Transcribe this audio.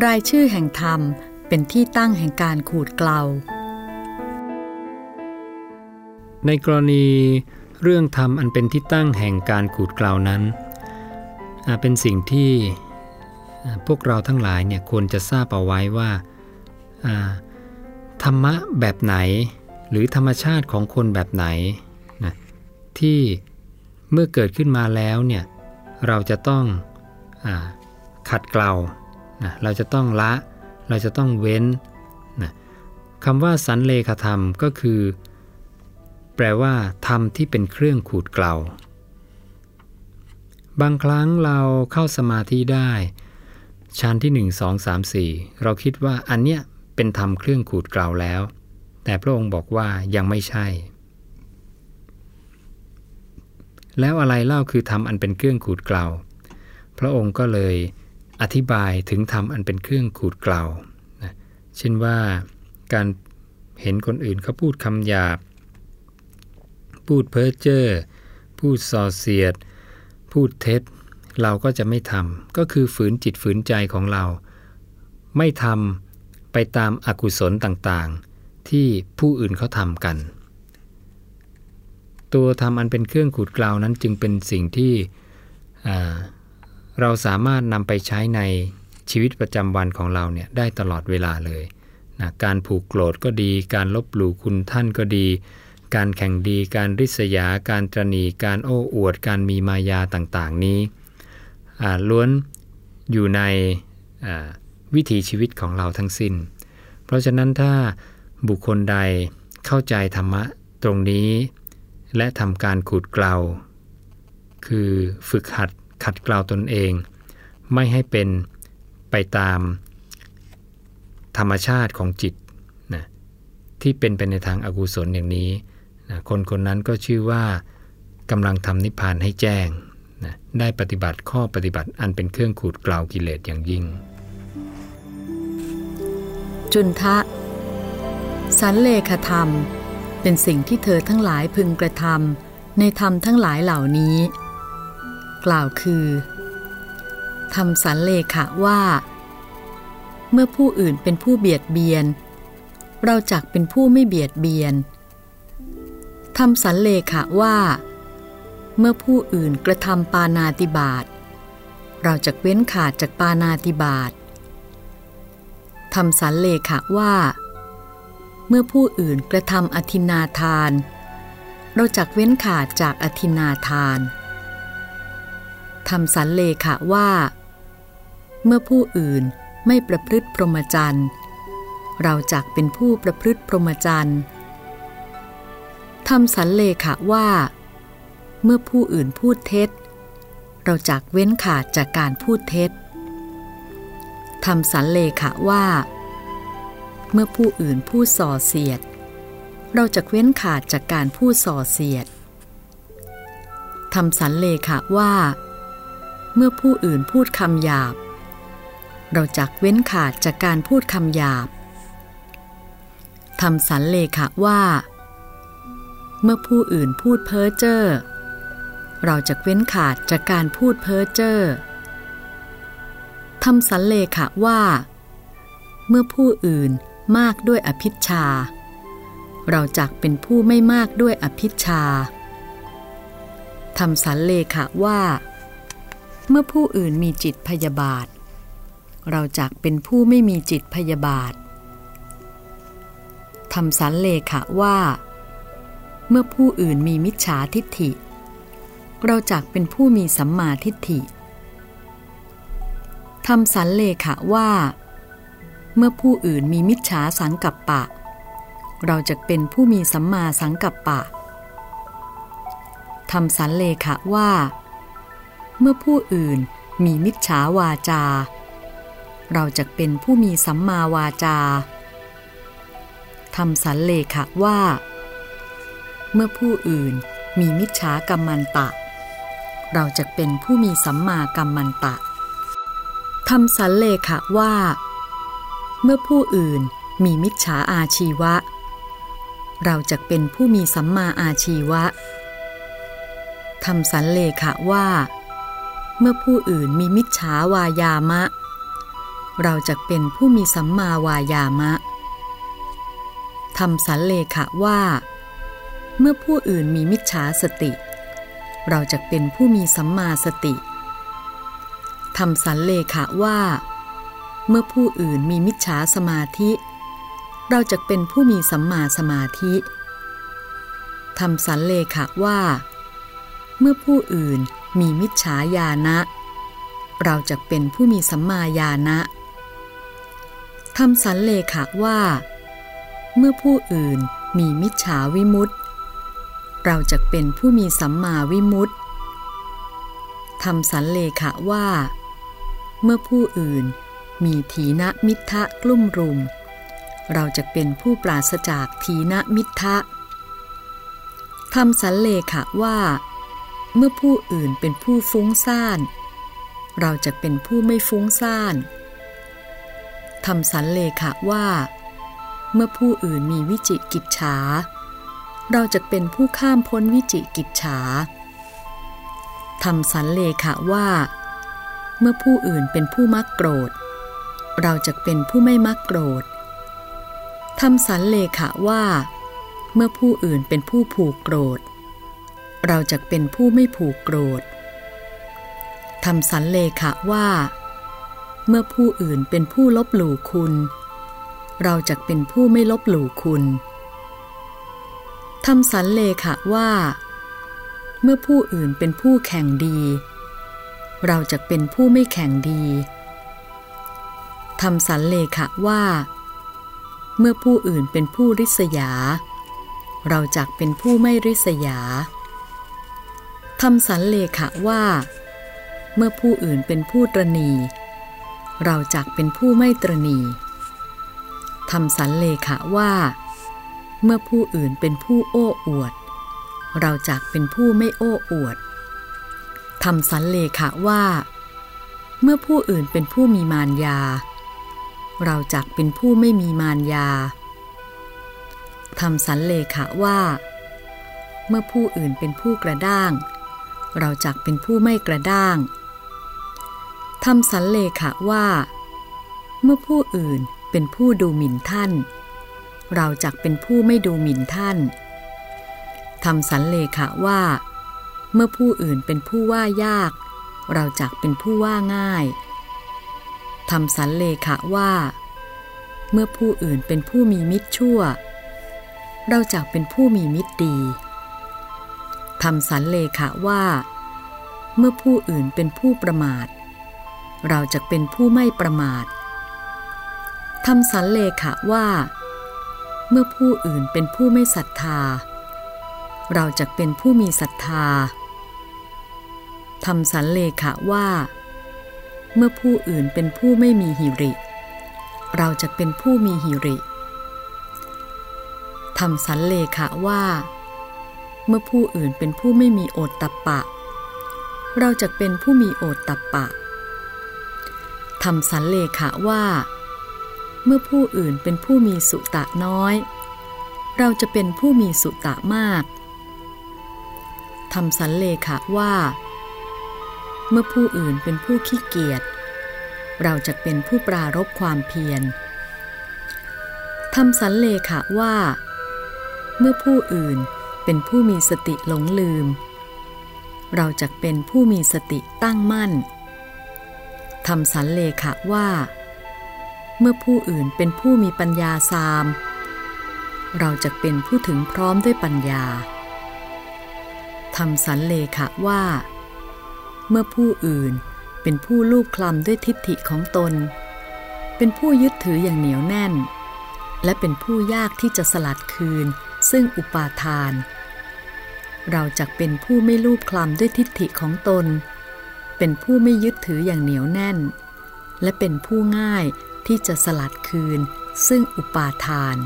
รายชื่อแห่งธรรมเป็นที่ตั้งแห่งการขูดเกลา ในกรณีเรื่องธรรมอันเป็นที่ตั้งแห่งการขูดเกลานั้น เป็นสิ่งที่พวกเราทั้งหลายเนี่ยควรจะทราบเอาไว้ว่า ธรรมะแบบไหน หรือธรรมชาติของคนแบบไหนนะที่เมื่อเกิดขึ้นมาแล้วเนี่ยเราจะต้องอขัดเกลา นะเราจะต้องละ เราจะต้องเว้นนะคำว่าสันเลขธรรมก็คือ แปลว่าธรรมที่เป็นเครื่องขูดเกลาบางครั้งเราเข้าสมาธิได้ชั้นที่ 1 2 3 4 เราคิดว่าอันเนี้ยเป็นธรรมเครื่องขูดเกลาแล้ว แต่พระองค์บอกว่ายังไม่ใช่ แล้วอะไรเล่าคือธรรมอันเป็นเครื่องขูดเกลาพระองค์ก็เลย อธิบายถึงธรรมอันเป็นเครื่องขูดเกลานะเช่นว่าการเห็นคนอื่นเขาพูดคำหยาบ พูดเพ้อเจ้อ พูดส่อเสียด พูดเท็จ เราก็จะไม่ทำ ก็คือฝืนจิตฝืนใจของเรา ไม่ทำไปตามอากุศลต่างๆ ที่ผู้อื่นเขาทำกัน ตัวธรรมอันเป็นเครื่องขูดเกลานั้นจึงเป็นสิ่งที่ เราสามารถนำไปใช้ในชีวิตประจำวันของเราเนี่ยได้ตลอดเวลาเลยนะการผูกโกรธก็ดี การลบหลู่คุณท่านก็ดี การแข่งดี การริษยา การตรณี การโอ้อวด การมีมายาต่างๆ นี้ล้วนอยู่ในวิถีชีวิตของเราทั้งสิ้น เพราะฉะนั้นถ้าบุคคลใดเข้าใจธรรมะตรงนี้ และทำการขูดเกลา คือฝึกหัด ขัดเกลาตนเอง ไม่ให้เป็นไปตามธรรมชาติของจิตนะที่เป็นไปในทางอากุศลอย่างนี้นะคนคนนั้นก็ชื่อว่ากำลังทำนิพพานให้แจ้งนะได้ปฏิบัติข้อปฏิบัติอันเป็นเครื่องขูดเกลากิเลสอย่างยิ่ง จุนทะ สันเลขธรรม เป็นสิ่งที่เธอทั้งหลายพึงกระทำในธรรมทั้งหลายเหล่านี้ กล่าวคือทำสันเลขะว่า เมื่อผู้อื่นเป็นผู้เบียดเบียน เราจักเป็นผู้ไม่เบียดเบียนทำสันเลขะว่า เมื่อผู้อื่นกระทำปานาติบาตเราจะเว้นขาดจากปานาติบาตทำสันเลขะว่า เมื่อผู้อื่นกระทำอธินาทาน เราจะเว้นขาดจากอธินาทาน ทำสันเลขะว่า เมื่อผู้อื่นไม่ประพฤติพรหมจรรย์เราจักเป็นผู้ประพฤติพรหมจรรย์ทำสันเลขะว่า เมื่อผู้อื่นพูดเท็จ เราจักเว้นขาดจากการพูดเท็จทำสันเลขะว่า เมื่อผู้อื่นพูดส่อเสียด เราจะเว้นขาดจากการพูดส่อเสียดทำสันเลขะว่า เมื่อผู้อื่นพูดคำหยาบ เราจักเว้นขาดจากการพูดคำหยาบทำสันเลขะว่า เมื่อผู้อื่นพูดเพ้อเจ้อเราจะเว้นขาดจากการพูดเพ้อเจ้อทำสันเลขะว่า เมื่อผู้อื่นมากด้วยอภิชา เราจักเป็นผู้ไม่มากด้วยอภิชาทำสันเลขะว่า เมื่อผู้อื่นมีจิตพยาบาท เราจักเป็นผู้ไม่มีจิตพยาบาททำสันเลขะว่า เมื่อผู้อื่นมีมิจฉาทิฏฐิ เราจักเป็นผู้มีสัมมาทิฏฐิทำสันเลขะว่า เมื่อผู้อื่นมีมิจฉาสังกัปปะ เราจะเป็นผู้มีสัมมาสังกัปปะทำสันเลขะว่าเเมื่อผู้อื่นมีมิจฉาวาจา เราจะเป็นผู้มีสัมมาวาจาทำสันเลขะว่า เมื่อผู้อื่นมีมิจฉากรรมันตะ เราจะเป็นผู้มีสัมมากรรมันตะทำสันเลขะว่า เมื่อผู้อื่นมีมิจฉาอาชีวะ เราจะเป็นผู้มีสัมมาอาชีวะทำสันเลขะว่า เมื่อผู้อื่นมีมิจฉาวายามะ เราจะเป็นผู้มีสัมมาวายามะทำสันเลขะว่า เมื่อผู้อื่นมีมิจฉาสติ เราจะเป็นผู้มีสัมมาสติทำสันเลขะว่า เมื่อผู้อื่นมีมิจฉาสมาธิ เราจะเป็นผู้มีสัมมาสมาธิทำสันเลขะว่า เมื่อผู้อื่นมีมิจฉาญาณะ เราจะเป็นผู้มีสัมมาญาณะทำสันเลขะว่า เมื่อผู้อื่นมีมิจฉาวิมุตติ เราจะเป็นผู้มีสัมมาวิมุตติทำสันเลขะว่า เมื่อผู้อื่นมีทีนะมิทะกลุ่มรุม เราจะเป็นผู้ปราศจากทีนะมิทะทำสันเลขะว่า เมื่อผู้อื่นเป็นผู้ฟุ้งซ่าน เราจะเป็นผู้ไม่ฟุ้งซ่านทำสันเลขะว่า เมื่อผู้อื่นมีวิจิกิจฉา เราจะเป็นผู้ข้ามพ้นวิจิกิจฉาทำสันเลขะว่า เมื่อผู้อื่นเป็นผู้มักโกรธ เราจะเป็นผู้ไม่มักโกรธทำสันเลขะว่า เมื่อผู้อื่นเป็นผู้ผูกโกรธ เราจะเป็นผู้ไม่ผูกโกรธทำสันเลขะว่า เมื่อผู้อื่นเป็นผู้ลบหลู่คุณ เราจะเป็นผู้ไม่ลบหลู่คุณทำสันเลขะว่า เมื่อผู้อื่นเป็นผู้แข่งดี เราจะเป็นผู้ไม่แข่งดีทำสันเลขะว่า เมื่อผู้อื่นเป็นผู้ริษยา เราจะเป็นผู้ไม่ริษยา ทำสันเลขะว่า เมื่อผู้อื่นเป็นผู้ตรณี เราจักเป็นผู้ไม่ตรณีทำสันเลขะว่า เมื่อผู้อื่นเป็นผู้โอ้อวด เราจักเป็นผู้ไม่โอ้อวดทำสันเลขะว่า เมื่อผู้อื่นเป็นผู้มีมารยา เราจักเป็นผู้ไม่มีมารยาทำสันเลขะว่า เมื่อผู้อื่นเป็นผู้กระด้าง เราจักเป็นผู้ไม่กระด้างทำสันเลขะว่า เมื่อผู้อื่นเป็นผู้ดูหมิ่นท่าน เราจักเป็นผู้ไม่ดูหมิ่นท่านทำสันเลขะว่า เมื่อผู้อื่นเป็นผู้ว่ายาก เราจักเป็นผู้ว่าง่ายทำสันเลขะว่า เมื่อผู้อื่นเป็นผู้มีมิตรชั่ว เราจักเป็นผู้มีมิตรดี ทำสันเลขะว่า เมื่อผู้อื่นเป็นผู้ประมาท เราจะเป็นผู้ไม่ประมาททำสันเลขะว่า เมื่อผู้อื่นเป็นผู้ไม่ศรัทธา เราจะเป็นผู้มีศรัทธาทำสันเลขะว่า เมื่อผู้อื่นเป็นผู้ไม่มีหิริ เราจะเป็นผู้มีหิริทำสันเลขะว่า เมื่อผู้อื่นเป็นผู้ไม่มีโอตตะปะ เราจะเป็นผู้มีโอตตะปะทำสันเลขะว่า เมื่อผู้อื่นเป็นผู้มีสุตะน้อย เราจะเป็นผู้มีสุตะมากทำสันเลขะว่า เมื่อผู้อื่นเป็นผู้ขี้เกียจเราจะเป็นผู้ปรารบความเพียรทำสันเลขะว่า เมื่อผู้อื่น เป็นผู้มีสติหลงลืม เราจะเป็นผู้มีสติตั้งมั่นทำสันเลขะว่า เมื่อผู้อื่นเป็นผู้มีปัญญาสาม เราจะเป็นผู้ถึงพร้อมด้วยปัญญาทำสันเลขะว่า เมื่อผู้อื่นเป็นผู้ลูบคลำด้วยทิฏฐิของตน เป็นผู้ยึดถืออย่างเหนียวแน่น และเป็นผู้ยากที่จะสลัดคืน ซึ่งอุปาทาน เราจะเป็นผู้ไม่ลูบคลำด้วยทิฏฐิของตน เป็นผู้ไม่ยึดถืออย่างเหนียวแน่น และเป็นผู้ง่ายที่จะสลัดคืน ซึ่งอุปาทาน